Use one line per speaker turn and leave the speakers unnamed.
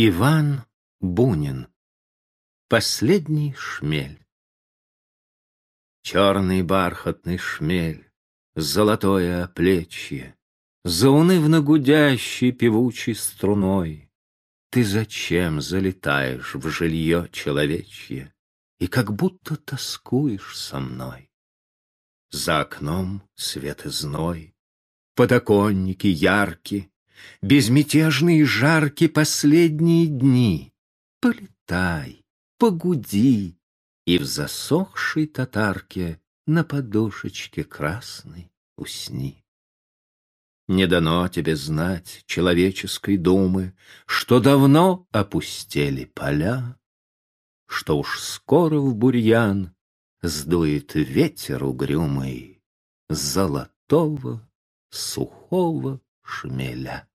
Иван Бунин. Последний шмель. Черный бархатный шмель, золотое плечье, Заунывно гудящий певучей струной, Ты зачем залетаешь в жилье человечье И как будто тоскуешь со мной? За окном свет и зной, Подоконники яркие, безмятежные жарки последние дни. Полетай, погуди, и в засохшей татарке на подушечке красной усни. Не дано тебе знать человеческой думы, Что давно опустели поля, Что уж скоро в бурьян Сдует ветер угрюмый Золотого сухого шумеля.